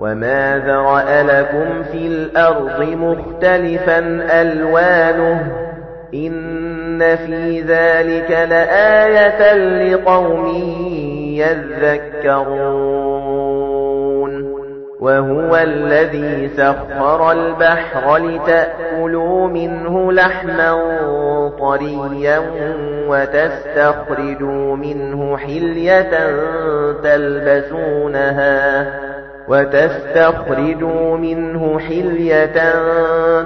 وَمَا ذَرَأَ لَكُمْ فِي الْأَرْضِ مُخْتَلِفًا أَلْوَانُهُ إِنَّ فِي ذَلِكَ لَآيَةً لِقَوْمٍ يَذَّكَّرُونَ وَهُوَ الَّذِي سَخَّرَ الْبَحْرَ لِتَأْكُلُوا مِنْهُ لَحْمًا طَرِيًّا وَتَسْتَخْرِجُوا مِنْهُ حِلْيَةً تَلْبَسُونَهَا وَتَسْتَخْرِجُوا مِنْهُ حِلْيَةً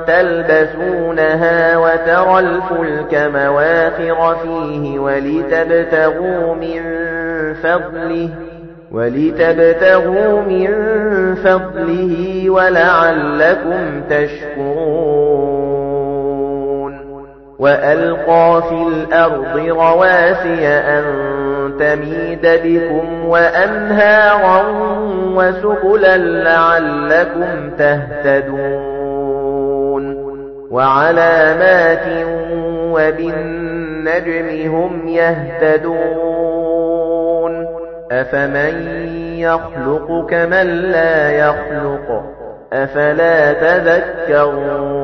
تَلْبَسُونَهَا وَتَرَى الْفُلْكَ مَوَاخِرَ فِيهِ وَلِتَبْتَغُوا مِنْ فَضْلِهِ وَلِتَبْتَغُوا مِنْ فَضْلِهِ وَلَعَلَّكُمْ تَشْكُرُونَ وَأَلْقَى فِي الْأَرْضِ رَوَاسِيَ أَن تَمِيدَ بِكُمْ وَأَنْهَارًا وَسُبُلًا لَّعَلَّكُمْ تَهْتَدُونَ وَعَلَامَاتٍ وَبِالنَّجْمِ هُمْ يَهْتَدُونَ أَفَمَن يَخْلُقُ كَمَن لَّا يَخْلُقُ أَفَلَا تَذَكَّرُونَ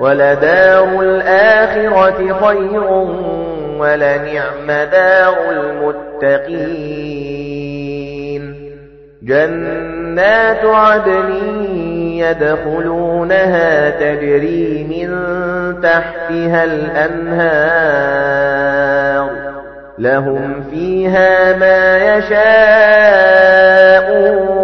وَلَدَارُ الْآخِرَةِ خَيْرٌ وَلَنِعْمَ دَارُ الْمُتَّقِينَ. جَنَّاتُ عَدْنٍ يَدْخُلُونَهَا تَجْرِي مِن تَحْتِهَا الْأَنْهَارُ. لَهُمْ فِيهَا مَا يَشَاءُونَ.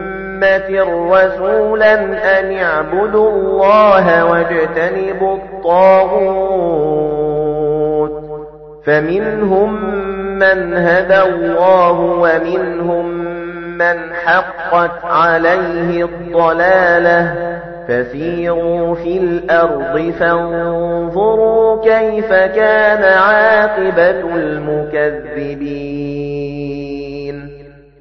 أمة رسولا أن اعبدوا الله واجتنبوا الطاغوت فمنهم مَّنْ هَدَى اللَّهُ وَمِنْهُم مَّنْ حَقَّتْ عَلَيْهِ الضَّلَالَةُ فَسِيرُوا فِي الْأَرْضِ فَانظُرُوا كَيْفَ كَانَ عَاقِبَةُ الْمُكَذِّبِينَ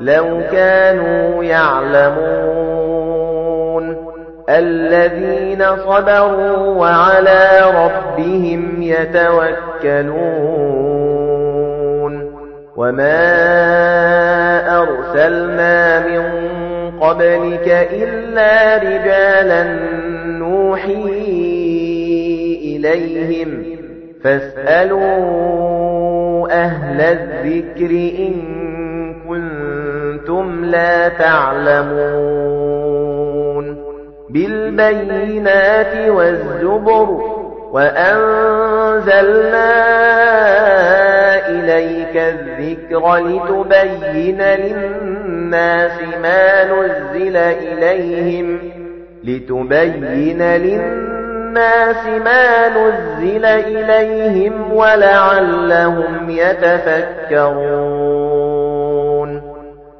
لَوْ كَانُوا يَعْلَمُونَ الَّذِينَ صَبَرُوا وَعَلَى رَبِّهِمْ يَتَوَكَّلُونَ وَمَا أَرْسَلْنَا مِن قَبْلِكَ إِلَّا رِجَالًا نُوحِي إِلَيْهِمْ فَاسْأَلُوا أَهْلَ الذِّكْرِ إِن كُنتُمْ لَا تَعْلَمُونَ بِالْبَيِّنَاتِ وَالزُّبُرِ وَأَنزَلْنَا إِلَيْكَ الذِّكْرَ لِتُبَيِّنَ لِلنَّاسِ مَا نُزِّلَ إِلَيْهِمْ لِتُبَيِّنَ لِلنَّاسِ مَا نُزِّلَ إِلَيْهِمْ وَلَعَلَّهُمْ يَتَفَكَّرُونَ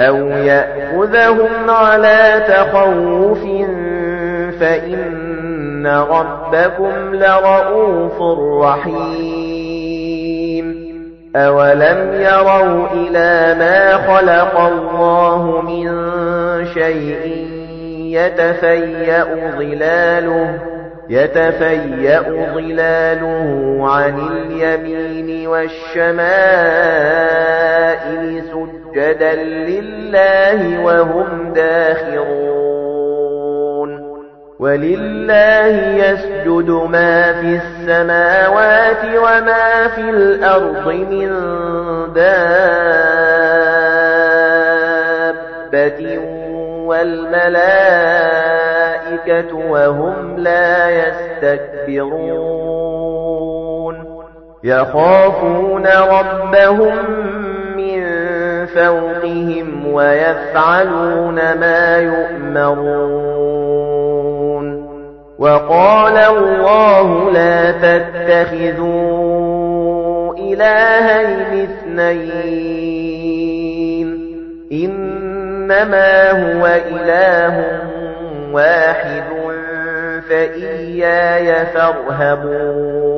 أَوْ يَأْخُذَهُمْ عَلَى تَخَوُّفٍ فَإِنَّ رَبَّكُمْ لَرَءُوفٌ رَحِيمٌ أَوَلَمْ يَرَوْا إِلَى مَا خَلَقَ اللَّهُ مِنْ شَيْءٍ يَتَفَيَّأُ ظِلَالُهُ يَتَفَيَّأُ ظِلَالُهُ عَنِ الْيَمِينِ وَالشَّمَائِلِ سُجَّدًا لِلَّهِ وَهُمْ دَاخِرُونَ وَلِلَّهِ يَسْجُدُ مَا فِي السَّمَاوَاتِ وَمَا فِي الْأَرْضِ مِن دَابَّةٍ وَالْمَلَائِكَةُ وَهُمْ لَا يَسْتَكْبِرُونَ يَخَافُونَ رَبَّهُم فَوْقِهِمْ وَيَفْعَلُونَ مَا يُؤْمَرُونَ. وَقَالَ اللَّهُ لَا تَتَّخِذُوا إِلَٰهَيْنِ اثْنَيْنِ. إِنَّمَا هُوَ إِلَٰهٌ وَاحِدٌ فَإِيَّايَ فَارْهَبُونِ.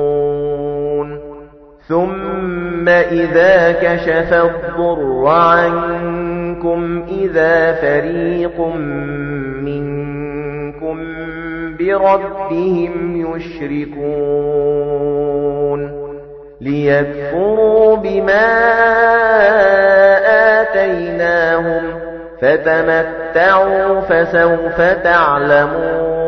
ثُمَّ إِذَا كَشَفَ الضُّرَّ عَنكُمْ إِذَا فَرِيقٌ مِنكُم بِرَبِّهِمْ يُشْرِكُونَ لِيَكْفُرُوا بِمَا آتَيْنَاهُمْ فَتَمَتَّعُوا فَسَوْفَ تَعْلَمُونَ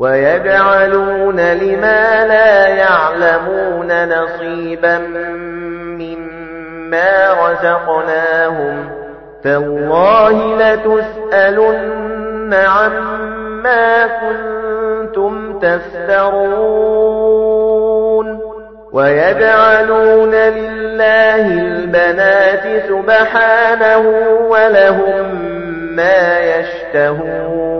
وَيَجْعَلُونَ لِمَا لَا يَعْلَمُونَ نَصِيبًا مِّمَّا رَزَقْنَاهُمْ. تَاللَّهِ لَتُسْأَلُنَّ عَمَّا كُنتُمْ تَفْتَرُونَ. وَيَجْعَلُونَ لِلَّهِ الْبَنَاتِ سُبْحَانَهُ وَلَهُم مَّا يَشْتَهُونَ.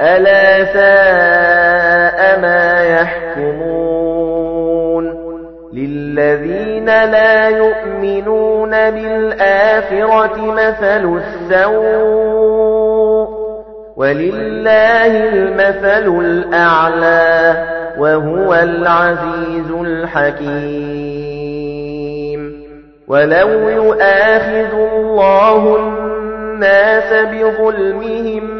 أَلَا سَاءَ مَا يَحْكُمُونَ لِلَّذِينَ لَا يُؤْمِنُونَ بِالْآخِرَةِ مَثَلُ السَّوْءِ وَلِلَّهِ الْمَثَلُ الْأَعْلَى وَهُوَ الْعَزِيزُ الْحَكِيمُ وَلَوْ يُؤَاخِذُ اللَّهُ النَّاسَ بِظُلْمِهِم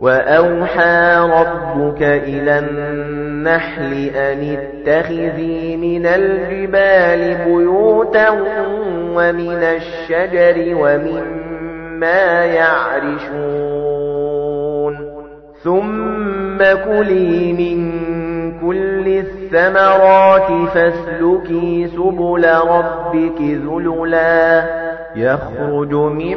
وَأَوْحَى رَبُّكَ إِلَى النَّحْلِ أَنِ اتَّخِذِي مِنَ الْجِبَالِ بُيُوتًا وَمِنَ الشَّجَرِ وَمِمَّا يَعْرِشُونَ ثُمَّ كُلِي مِن كُلِّ الثَّمَرَاتِ فَاسْلُكِي سُبُلَ رَبِّكِ ذُلُلًا يَخْرُجُ مِن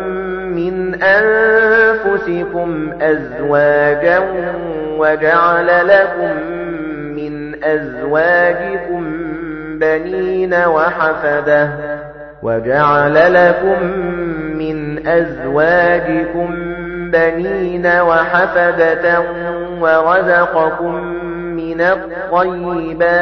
مِنْ أَنفُسِكُمْ أَزْوَاجًا وَجَعَلَ لَكُم مِنْ أَزْوَاجِكُمْ بَنِينَ وَحَفَدَةً وَجَعَلَ لَكُم مِنْ أَزْوَاجِكُمْ بَنِينَ وَحَفَدَةً وَرَزَقَكُم مِنَ الطَّيِّبَاتِ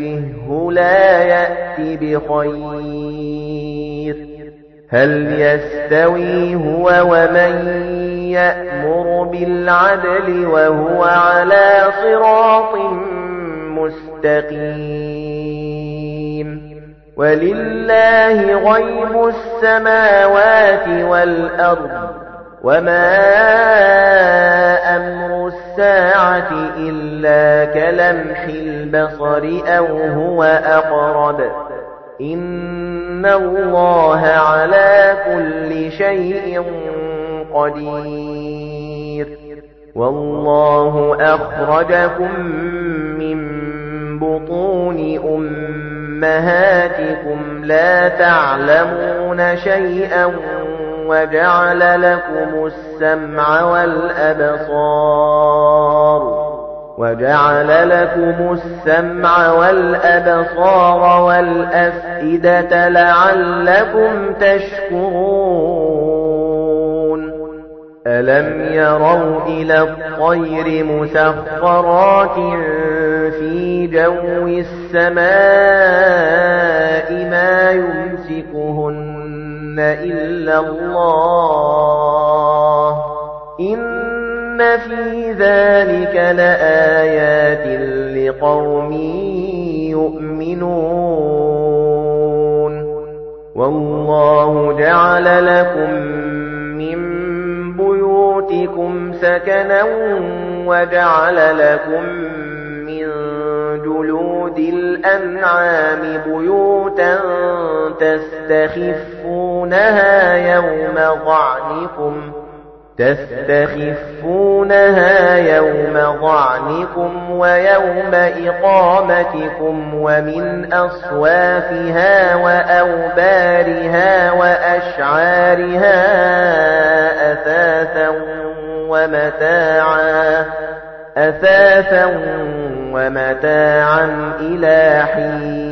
يُوَجِّههُ لَا يَأْتِ بِخَيْرٍ. هَلْ يَسْتَوِي هُوَ وَمَن يَأْمُرُ بِالْعَدْلِ وَهُوَ عَلَى صِرَاطٍ مُسْتَقِيمٍ؟ وَلِلَّهِ غَيْبُ السَّمَاوَاتِ وَالْأَرْضِ وَمَا أَمْرُ السَّاعَةِ إِلَّا كَلَمْحِ الْبَصَرِ أَوْ هُوَ أَقْرَبُ. إِنَّ اللَّهَ عَلَى كُلِّ شَيْءٍ قَدِيرٌ. وَاللَّهُ أَخْرَجَكُم مِّن بُطُونِ أُمَّهَاتِكُمْ لَا تَعْلَمُونَ شَيْئًا وَجَعَلَ لَكُمُ السَّمْعَ وَالْأَبْصَارَ وَجَعَلَ لَكُمُ السَّمْعَ وَالْأَبْصَارَ وَالْأَفْئِدَةَ لَعَلَّكُمْ تَشْكُرُونَ. أَلَمْ يَرَوْا إِلَى الطَّيْرِ مُسَخَّرَاتٍ فِي جَوِّ السَّمَاءِ مَا يُمْسِكُهُنَّ إِلَّا اللَّهُ إِنَّ فِي ذَلِكَ لَآيَاتٍ لِقَوْمٍ يُؤْمِنُونَ وَاللَّهُ جَعَلَ لَكُم مِّن بُيُوتِكُمْ سَكَنًا وَجَعَلَ لَكُم مِّن جُلُودِ الْأَنْعَامِ بُيُوتًا تَسْتَخِفُّونَهَا يَوْمَ ظَعْنِكُمْ تستخفونها يوم ظعنكم ويوم إقامتكم ومن أصوافها وأوبارها وأشعارها أثاثا ومتاعا أثاثا ومتاعا إلى حين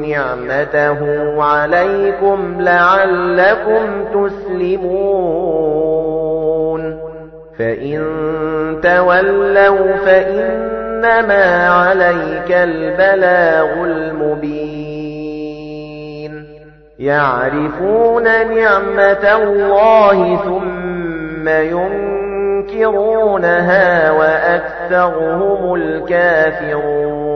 نِعْمَتَهُ عَلَيْكُمْ لَعَلَّكُمْ تُسْلِمُونَ. فَإِن تَوَلَّوْا فَإِنَّمَا عَلَيْكَ الْبَلَاغُ الْمُبِينُ. يَعْرِفُونَ نِعْمَةَ اللَّهِ ثُمَّ يُنكِرُونَ ينكرونها وأكثرهم الكافرون.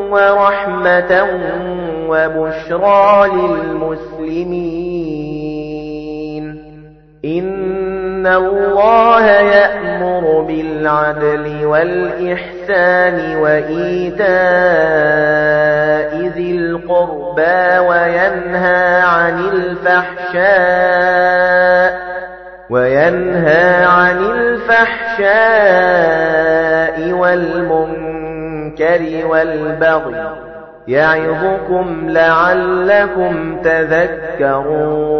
وَرَحْمَةً وَبُشْرَى لِلْمُسْلِمِينَ. إِنَّ اللَّهَ يَأْمُرُ بِالْعَدْلِ وَالْإِحْسَانِ وَإِيتَاءِ ذِي الْقُرْبَى وَيَنْهَى عَنِ الْفَحْشَاءِ وَيَنْهَى عَنِ الْفَحْشَاءِ وَالْمُنكَرِ وَالْبَغْيِ يَعِظُكُمْ لَعَلَّكُمْ تَذَكَّرُونَ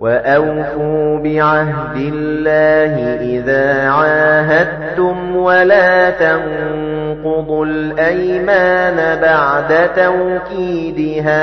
وَأَوْفُوا بِعَهْدِ اللَّهِ إِذَا عَاهَدتُّمْ وَلَا تَنقُضُوا الْأَيْمَانَ بَعْدَ تَوْكِيدِهَا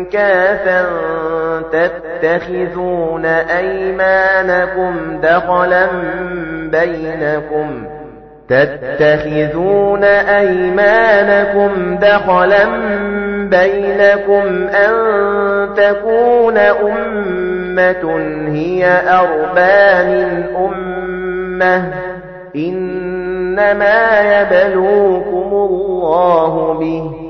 أَنْكَاثًا تَتَّخِذُونَ أَيْمَانَكُمْ دَخَلًا بَيْنَكُمْ تَتَّخِذُونَ أَيْمَانَكُمْ دَخَلًا بَيْنَكُمْ أَن تَكُونَ أُمَّةٌ هِيَ أَرْبَى مِنْ أُمَّةٍ إِنَّمَا يَبْلُوكُمُ اللَّهُ بِهِ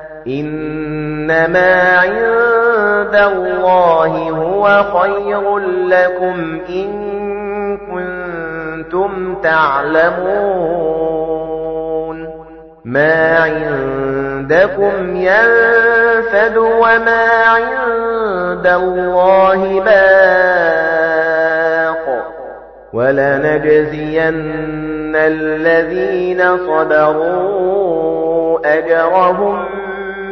إِنَّمَا عِندَ اللَّهِ هُوَ خَيْرٌ لَّكُمْ إِن كُنتُمْ تَعْلَمُونَ مَا عِندَكُمْ يَنفَدُ وَمَا عِندَ اللَّهِ بَاقٍ وَلَنَجْزِيَنَّ الَّذِينَ صَبَرُوا أَجْرَهُم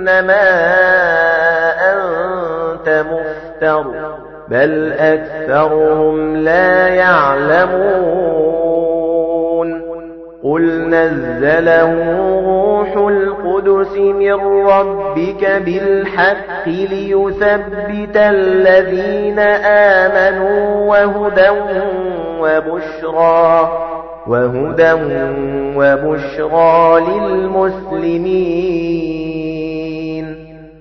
إِنَّمَا أَنْتَ مُفْتَرٍ بَلْ أَكْثَرُهُمْ لَا يَعْلَمُونَ قُلْ نَزَّلَهُ رُوحُ الْقُدُسِ مِنْ رَبِّكَ بِالْحَقِّ لِيُثَبِّتَ الَّذِينَ آمَنُوا وَهُدًى وَبُشْرَى وَهُدًى وَبُشْرَى لِلْمُسْلِمِينَ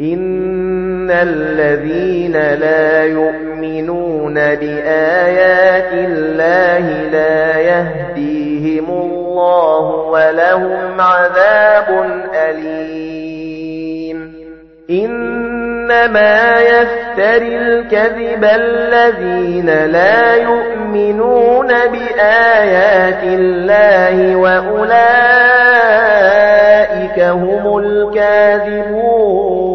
إِنَّ الَّذِينَ لَا يُؤْمِنُونَ بِآيَاتِ اللَّهِ لَا يَهْدِيهِمُ اللَّهُ وَلَهُمْ عَذَابٌ أَلِيمٌ إِنَّمَا يَفْتَرِي الْكَذِبَ الَّذِينَ لا يُؤْمِنُونَ بِآيَاتِ اللَّهِ وَأُولَئِكَ هُمُ الْكَاذِبُونَ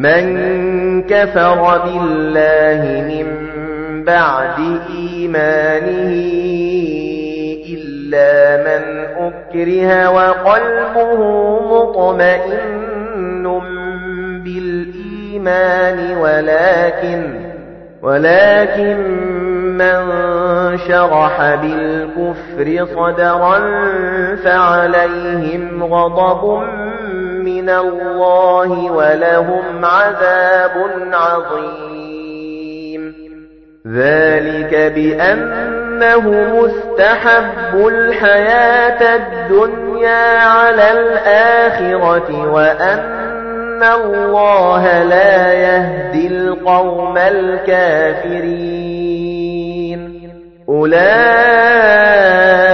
مَنْ كَفَرَ بِاللَّهِ مِنْ بَعْدِ إِيمَانِهِ إِلَّا مَنْ أُكْرِهَ وَقَلْبُهُ مُطْمَئِنٌّ بِالْإِيمَانِ وَلَكِنْ وَلَكِنْ مَنْ شَرَحَ بِالْكُفْرِ صَدْرًا فَعَلَيْهِمْ غَضَبٌ مِنَ اللَّهِ وَلَهُمْ عَذَابٌ عَظِيمٌ. ذَلِكَ بِأَنَّهُ مُسْتَحَبُّ الْحَيَاةَ الدُّنْيَا عَلَى الْآخِرَةِ وَأَنَّ اللَّهَ لَا يَهْدِي الْقَوْمَ الْكَافِرِينَ. أُولَئِكَ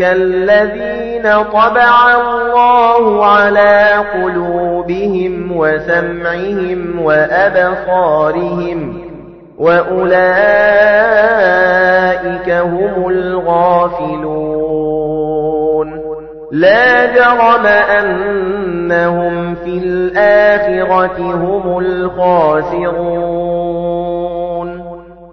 الَّذِينَ طَبَعَ اللَّهُ عَلَى قُلُوبِهِمْ وَسَمْعِهِمْ وَأَبْصَارِهِمْ وَأُولَئِكَ هُمُ الْغَافِلُونَ لَا جَرَمَ أَنَّهُمْ فِي الْآخِرَةِ هُمُ الْخَاسِرُونَ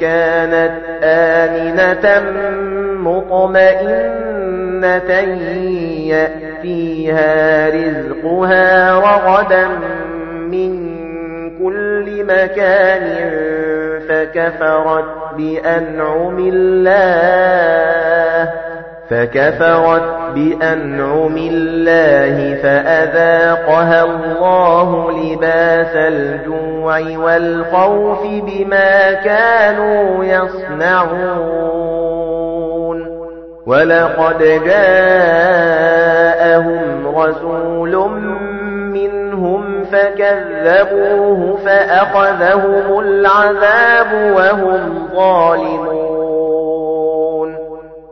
كَانَتْ آمِنَةً مُطْمَئِنَّةً يَأْتِيهَا رِزْقُهَا رَغَدًا مِنْ كُلِّ مَكَانٍ فَكَفَرَتْ بِأَنْعُمِ اللَّهِ فَكَفَرَتْ بِأَنْعُمِ اللَّهِ فَأَذَاقَهَا اللَّهُ لِبَاسَ الْجُوعِ وَالْخَوْفِ بِمَا كَانُوا يَصْنَعُونَ. وَلَقَدْ جَاءَهُمْ رَسُولٌ مِّنْهُمْ فَكَذَّبُوهُ فَأَخَذَهُمُ الْعَذَابُ وَهُمْ ظَالِمُونَ.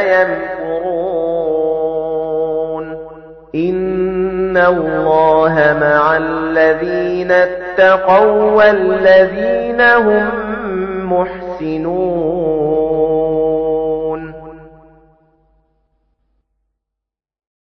يمكرون. إن الله مع الذين اتقوا والذين هم محسنون.